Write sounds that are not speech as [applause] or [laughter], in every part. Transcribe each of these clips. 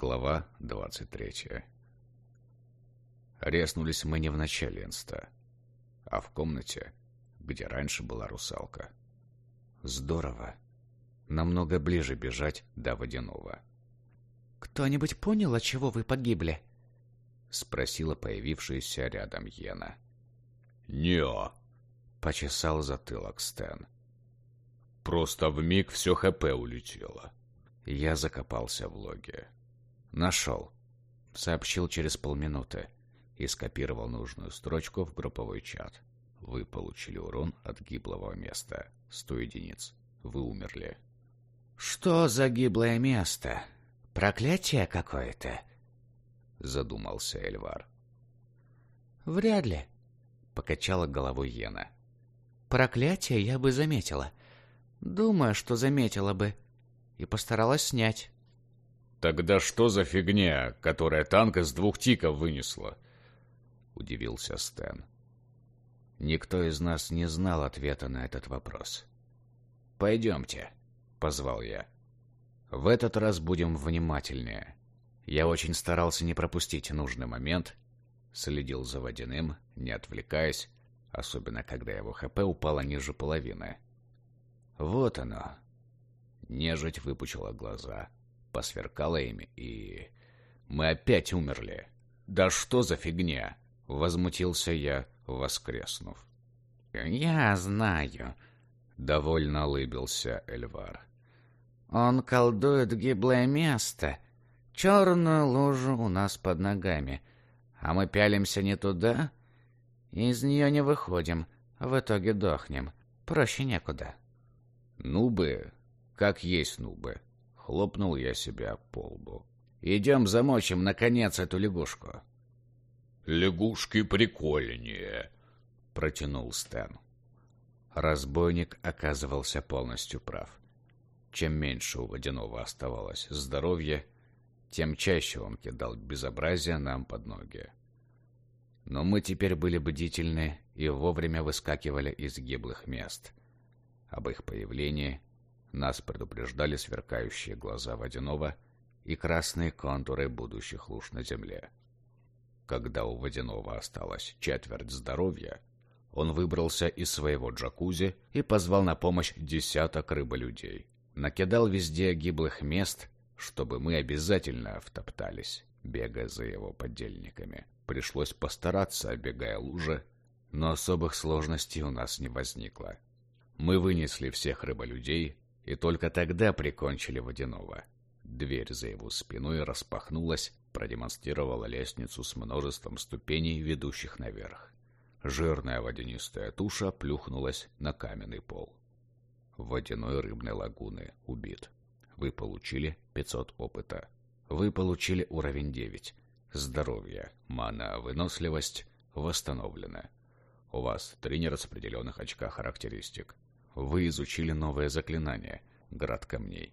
Глава 23 Резнулись мы не в начале инста, а в комнате, где раньше была русалка. Здорово. Намного ближе бежать до водяного. «Кто-нибудь понял, от чего вы погибли?» — спросила появившаяся рядом Йена. «Не-а», почесал затылок Стэн. «Просто в миг все ХП улетело». Я закопался в логе. «Нашел», — сообщил через полминуты и скопировал нужную строчку в групповой чат. Вы получили урон от гиблого места. Сто единиц. Вы умерли. «Что за гиблое место? Проклятие какое-то?» Задумался Эльвар. «Вряд ли», — покачала головой Йена. «Проклятие я бы заметила. Думаю, что заметила бы. И постаралась снять». «Тогда что за фигня, которая танк из двух тиков вынесла?» — удивился Стэн. Никто из нас не знал ответа на этот вопрос. «Пойдемте», — позвал я. «В этот раз будем внимательнее». Я очень старался не пропустить нужный момент, следил за водяным, не отвлекаясь, особенно когда его ХП упало ниже половины. Вот оно. Нежить выпучила глаза, посверкала ими, и... Мы опять умерли. Да что за фигня? Возмутился я, воскреснув. «Я знаю», — довольно улыбился Эльвар. «Он колдует гиблое место, черную лужу у нас под ногами, а мы пялимся не туда, из нее не выходим, в итоге дохнем. Проще некуда». «Нубы, как есть нубы», — хлопнул я себя по лбу. «Идем замочим, наконец, эту лягушку». «Лягушки прикольнее», — протянул Стэн. Разбойник оказывался полностью прав. Чем меньше у водяного оставалось здоровья, тем чаще он кидал безобразие нам под ноги. Но мы теперь были бдительны и вовремя выскакивали из гиблых мест. Об их появлении нас предупреждали сверкающие глаза водяного и красные контуры будущих луж на земле. Когда у водяного осталось четверть здоровья, он выбрался из своего джакузи и позвал на помощь десяток рыболюдей. Накидал везде гиблых мест, чтобы мы обязательно втоптались, бегая за его подельниками. Пришлось постараться, обегая лужи, но особых сложностей у нас не возникло. Мы вынесли всех рыболюдей и только тогда прикончили водяного. Дверь за его спиной распахнулась, продемонстрировала лестницу с множеством ступеней, ведущих наверх. Жирная водянистая туша плюхнулась на каменный пол. Водяной рыбной лагуны убит. Вы получили 500 опыта. Вы получили уровень 9. Здоровье, мана, выносливость восстановлены. У вас три нераспределенных очка характеристик. Вы изучили новое заклинание «Град камней».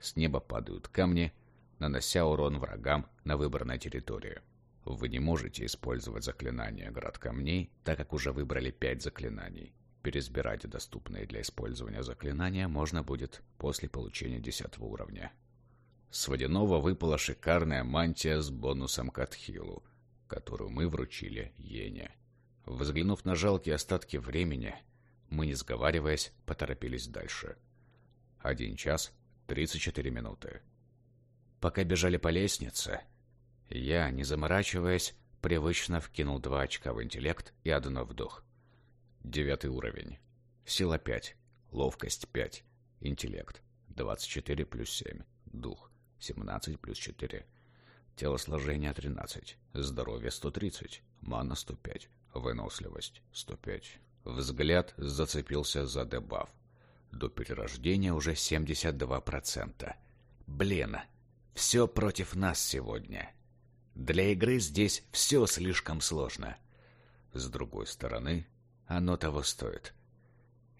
С неба падают камни, нанося урон врагам на выбранной территории. Вы не можете использовать заклинание «Град камней», так как уже выбрали пять заклинаний. Пересбирать доступные для использования заклинания можно будет после получения десятого уровня. С водяного выпала шикарная мантия с бонусом к отхилу, которую мы вручили Йене. Взглянув на жалкие остатки времени, мы, не сговариваясь, поторопились дальше. Один час тридцать четыре минуты. Пока бежали по лестнице, я, не заморачиваясь, привычно вкинул два очка в интеллект и одно в дух. Девятый уровень. Сила 5, ловкость 5, интеллект 24 плюс 7, дух 17 плюс 4, телосложение 13, здоровье 130, мана 105, выносливость 105. Взгляд зацепился за дебаф. До перерождения уже 72%. Блин, все против нас сегодня. Для игры здесь все слишком сложно. С другой стороны, оно того стоит.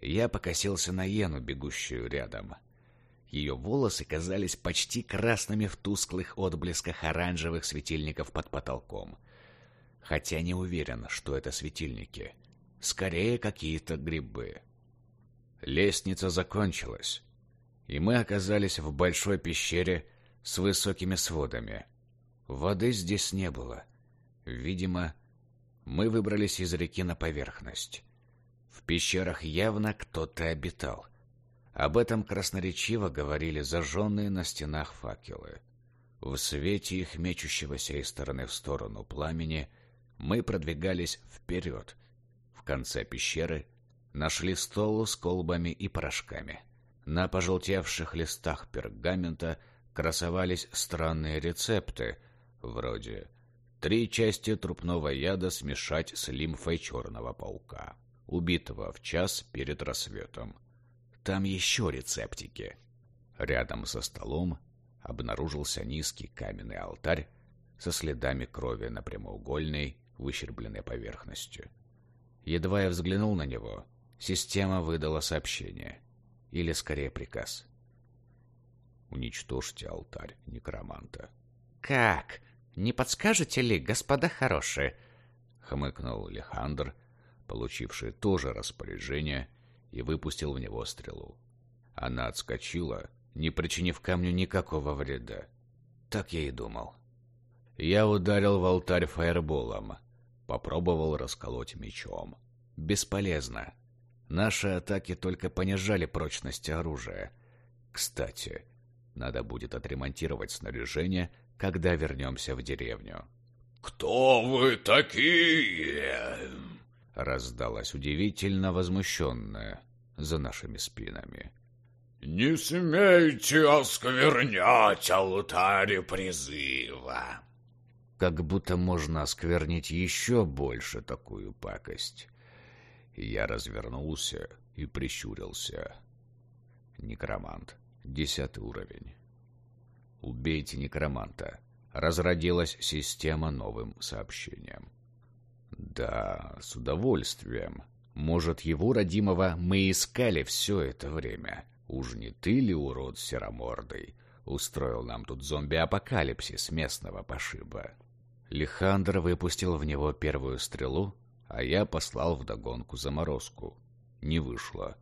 Я покосился на Йену, бегущую рядом. Ее волосы казались почти красными в тусклых отблесках оранжевых светильников под потолком. Хотя не уверен, что это светильники. Скорее, какие-то грибы. Лестница закончилась, и мы оказались в большой пещере с высокими сводами. Воды здесь не было. Видимо, мы выбрались из реки на поверхность. В пещерах явно кто-то обитал. Об этом красноречиво говорили зажженные на стенах факелы. В свете их мечущегося из стороны в сторону пламени мы продвигались вперед. Конце пещеры нашли стол с колбами и порошками. На пожелтевших листах пергамента красовались странные рецепты, вроде «три части трупного яда смешать с лимфой черного паука», убитого в час перед рассветом. Там еще рецептики. Рядом со столом обнаружился низкий каменный алтарь со следами крови на прямоугольной, выщербленной поверхности. Едва я взглянул на него, система выдала сообщение. Или, скорее, приказ. Уничтожьте алтарь некроманта. «Как? Не подскажете ли, господа хорошие?» — хмыкнул Лехандр, получивший тоже распоряжение, и выпустил в него стрелу. Она отскочила, не причинив камню никакого вреда. Так я и думал. Я ударил в алтарь фаерболом, попробовал расколоть мечом. Бесполезно. Наши атаки только понижали прочность оружия. Кстати, надо будет отремонтировать снаряжение, когда вернемся в деревню. «Кто вы такие?» Раздалась удивительно возмущенная за нашими спинами. «Не смейте осквернять алтарь призыва!» Как будто можно осквернить еще больше такую пакость. Я развернулся и прищурился. Некромант. Десятый уровень. Убейте некроманта. Разродилась система новым сообщением. Да, с удовольствием. Может, его родимого мы искали все это время. Уж не ты ли, урод серомордый, устроил нам тут зомби-апокалипсис местного пошиба? Лихандр выпустил в него первую стрелу, а я послал вдогонку заморозку. Не вышло.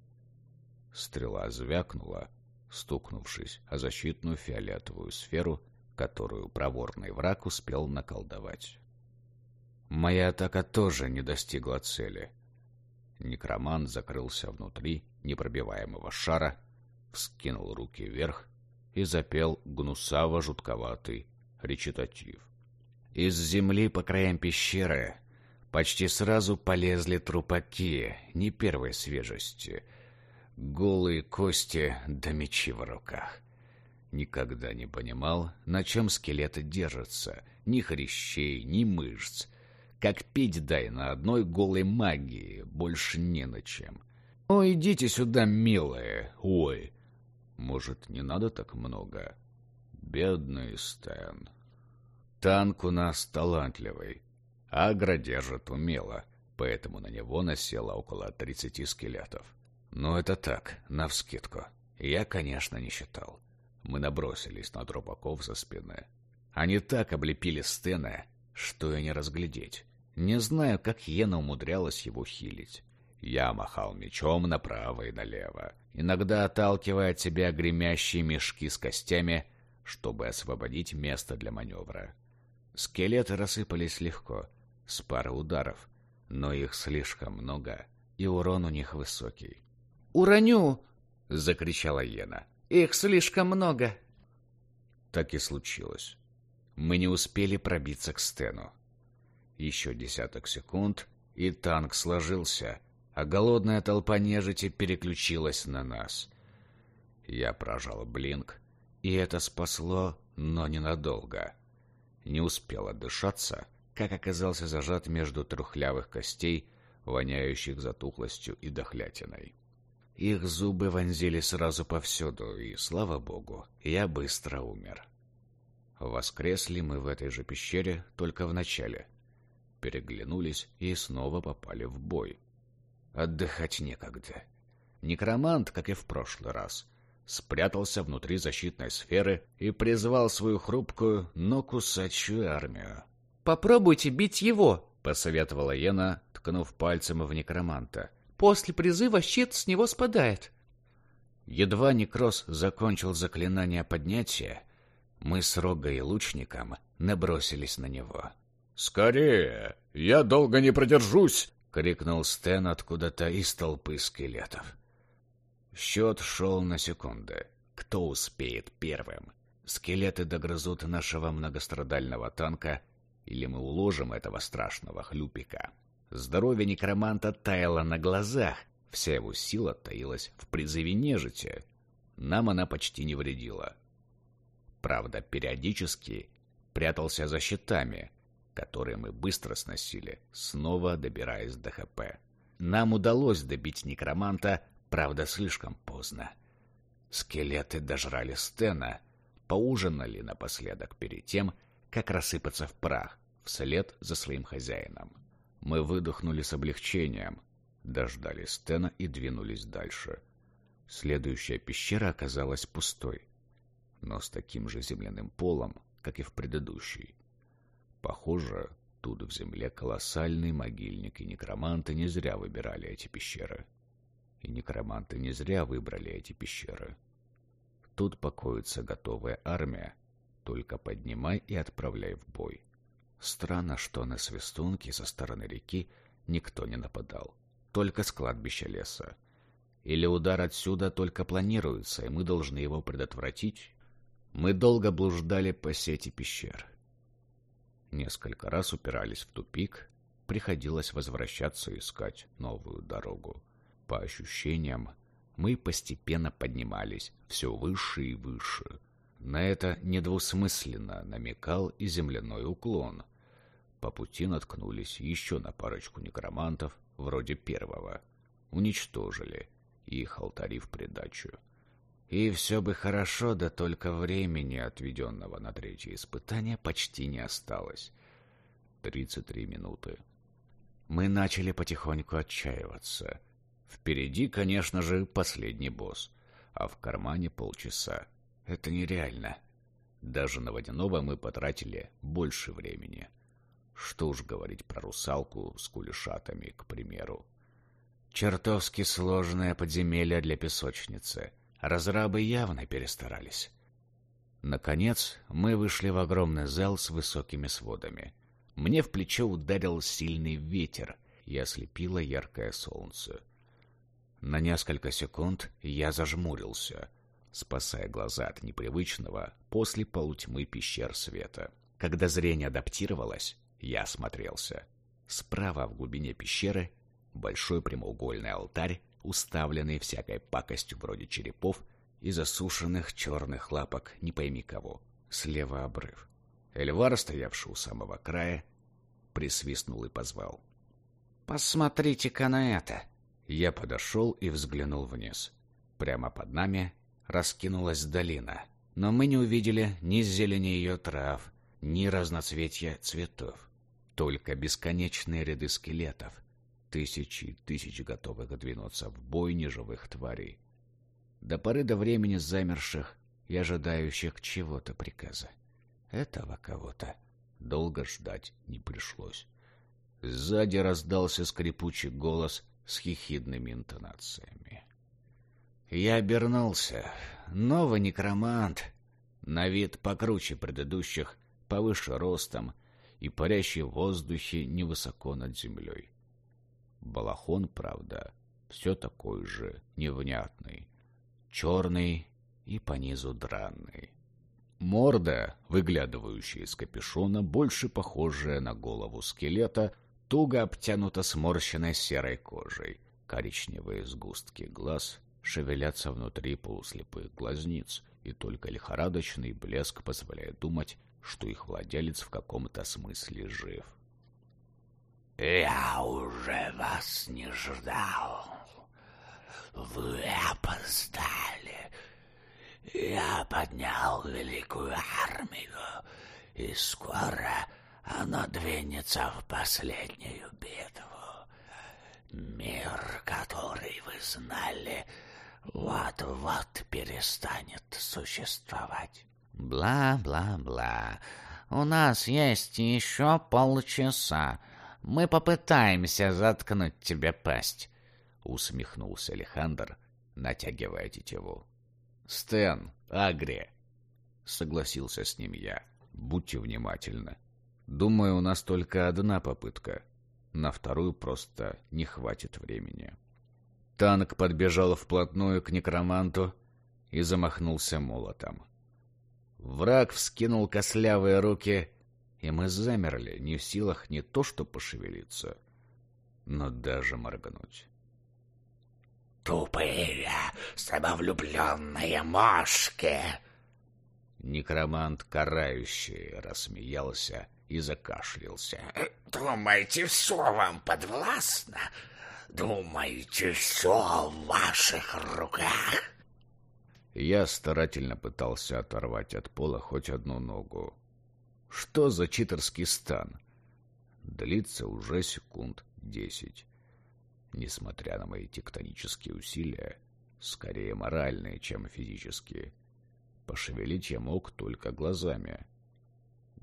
Стрела звякнула, стукнувшись о защитную фиолетовую сферу, которую проворный враг успел наколдовать. Моя атака тоже не достигла цели. Некромант закрылся внутри непробиваемого шара, вскинул руки вверх и запел гнусаво-жутковатый речитатив. Из земли по краям пещеры почти сразу полезли трупаки не первой свежести. Голые кости да мечи в руках. Никогда не понимал, на чем скелеты держатся. Ни хрящей, ни мышц. Как пить дай на одной голой магии, больше не на чем. Ой, идите сюда, милые. Ой. Может, не надо так много? Бедный Стэн. Танк у нас талантливый. Агро держит умело, поэтому на него насело около тридцати скелетов. Но это так, навскидку. Я, конечно, не считал. Мы набросились на дробаков со спины. Они так облепили Стена, что и не разглядеть. Не знаю, как Йена умудрялась его хилить. Я махал мечом направо и налево, иногда отталкивая от себя гремящие мешки с костями, чтобы освободить место для маневра. Скелеты рассыпались легко, с пары ударов, но их слишком много, и урон у них высокий. «Уроню!» — закричала Йена. «Их слишком много!» Так и случилось. Мы не успели пробиться к Стену. Еще десяток секунд, и танк сложился, а голодная толпа нежити переключилась на нас. Я прожал блинк, и это спасло, но ненадолго. Не успел отдышаться, как оказался зажат между трухлявых костей, воняющих затухлостью и дохлятиной. Их зубы вонзили сразу повсюду, и, слава богу, я быстро умер. Воскресли мы в этой же пещере только в начале — переглянулись и снова попали в бой. Отдыхать некогда. Некромант, как и в прошлый раз, спрятался внутри защитной сферы и призвал свою хрупкую, но кусачую армию. «Попробуйте бить его!» — посоветовала Ена, ткнув пальцем в некроманта. «После призыва щит с него спадает». Едва Некрос закончил заклинание поднятия, Мы с Рогой и лучником набросились на него. «Скорее! Я долго не продержусь!» — крикнул Стэн откуда-то из толпы скелетов. Счет шел на секунды. Кто успеет первым? Скелеты догрызут нашего многострадального танка, или мы уложим этого страшного хлюпика. Здоровье некроманта таяло на глазах, вся его сила таилась в призыве нежити. Нам она почти не вредила. Правда, периодически прятался за щитами, которые мы быстро сносили, снова добираясь до ХП. Нам удалось добить некроманта, правда, слишком поздно. Скелеты дожрали Стена, поужинали напоследок перед тем, как рассыпаться в прах, вслед за своим хозяином. Мы выдохнули с облегчением, дождались Стена и двинулись дальше. Следующая пещера оказалась пустой но с таким же земляным полом, как и в предыдущей. Похоже, тут в земле колоссальный могильник, и некроманты не зря выбирали эти пещеры. И некроманты не зря выбрали эти пещеры. Тут покоится готовая армия, только поднимай и отправляй в бой. Странно, что на свистунки со стороны реки никто не нападал, только с кладбища леса. Или удар отсюда только планируется, и мы должны его предотвратить, мы долго блуждали по сети пещер. Несколько раз упирались в тупик, приходилось возвращаться и искать новую дорогу. По ощущениям, мы постепенно поднимались все выше и выше. На это недвусмысленно намекал и земляной уклон. По пути наткнулись еще на парочку некромантов, вроде первого. Уничтожили их алтари в придачу. И все бы хорошо, да только времени, отведенного на третье испытание, почти не осталось. Тридцать три минуты. Мы начали потихоньку отчаиваться. Впереди, конечно же, последний босс, а в кармане полчаса. Это нереально. Даже на водяного мы потратили больше времени. Что уж говорить про русалку с кулешатами, к примеру. Чертовски сложное подземелье для песочницы — Разрабы явно перестарались. Наконец, мы вышли в огромный зал с высокими сводами. Мне в плечо ударил сильный ветер и ослепило яркое солнце. На несколько секунд я зажмурился, спасая глаза от непривычного после полутьмы пещер света. Когда зрение адаптировалось, я осмотрелся. Справа в глубине пещеры большой прямоугольный алтарь уставленный всякой пакостью вроде черепов и засушенных черных лапок не пойми кого. Слева обрыв. Эльвар, стоявший у самого края, присвистнул и позвал. «Посмотрите-ка на это!» Я подошел и взглянул вниз. Прямо под нами раскинулась долина, но мы не увидели ни зелени ее трав, ни разноцветия цветов, только бесконечные ряды скелетов, тысячи и тысячи готовых двинуться в бой неживых тварей. До поры до времени замерших и ожидающих чего-то приказа. Этого кого-то долго ждать не пришлось. Сзади раздался скрипучий голос с хихидными интонациями. Я обернулся. Новый некромант, на вид покруче предыдущих, повыше ростом и парящий в воздухе невысоко над землей. Балахон, правда, все такой же невнятный, черный и по низу дранный. Морда, выглядывающая из капюшона, больше похожая на голову скелета, туго обтянута сморщенной серой кожей. Коричневые сгустки глаз шевелятся внутри полуслепых глазниц, и только лихорадочный блеск позволяет думать, что их владелец в каком-то смысле жив. «Я уже вас не ждал. Вы опоздали. Я поднял великую армию, и скоро она двинется в последнюю битву. Мир, который вы знали, вот-вот перестанет существовать». «Бла-бла-бла. У нас есть еще полчаса». Мы попытаемся заткнуть тебе пасть, усмехнулся Александр, натягивая тетиву. Стэн, Агри, согласился с ним я. Будьте внимательны. Думаю, у нас только одна попытка. На вторую просто не хватит времени. Танк подбежал вплотную к некроманту и замахнулся молотом. Враг вскинул кослявые руки, и мы замерли, не в силах не то что пошевелиться, но даже моргнуть. «Тупые, самовлюбленные мошки!» Некромант карающий рассмеялся и закашлялся. [clears throat] «Думаете, все вам подвластно? Думаете, все в ваших руках?» Я старательно пытался оторвать от пола хоть одну ногу. Что за читерский стан? Длится уже секунд десять. Несмотря на мои тектонические усилия, скорее моральные, чем физические, пошевелить я мог только глазами.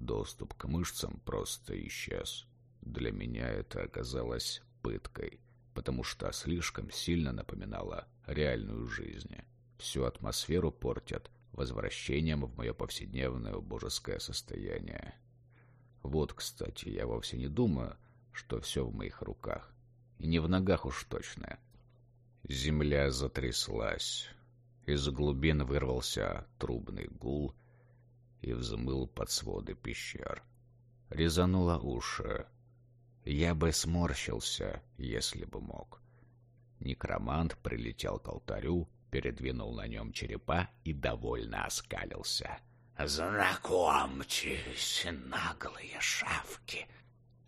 Доступ к мышцам просто исчез. Для меня это оказалось пыткой, потому что слишком сильно напоминало реальную жизнь всю атмосферу портят возвращением в мое повседневное божеское состояние. Вот, кстати, я вовсе не думаю, что все в моих руках. И не в ногах уж точно. Земля затряслась. Из глубин вырвался трубный гул и взмыл под своды пещер. Резануло уши. Я бы сморщился, если бы мог. Некромант прилетел к алтарю передвинул на нем черепа и довольно оскалился. «Знакомьтесь, наглые шавки!»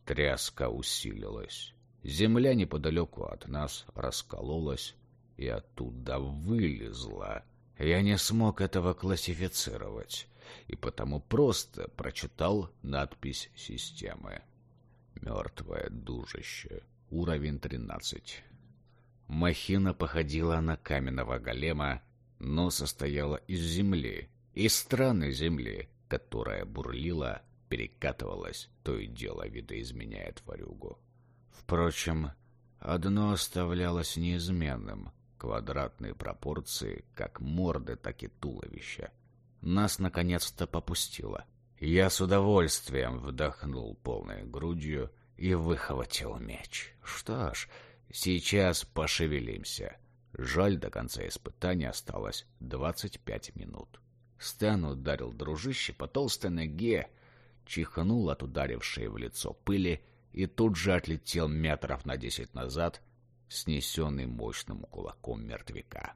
Тряска усилилась. Земля неподалеку от нас раскололась и оттуда вылезла. Я не смог этого классифицировать, и потому просто прочитал надпись системы. «Мертвое дужище. Уровень тринадцать. Махина походила на каменного голема, но состояла из земли, из странной земли, которая бурлила, перекатывалась, то и дело видоизменяя тварюгу. Впрочем, одно оставлялось неизменным — квадратные пропорции как морды, так и туловища. Нас наконец-то попустило. Я с удовольствием вдохнул полной грудью и выхватил меч. Что ж, Сейчас пошевелимся. Жаль, до конца испытания осталось двадцать пять минут. Стэн ударил дружище по толстой ноге, чихнул от ударившей в лицо пыли и тут же отлетел метров на десять назад, снесенный мощным кулаком мертвяка.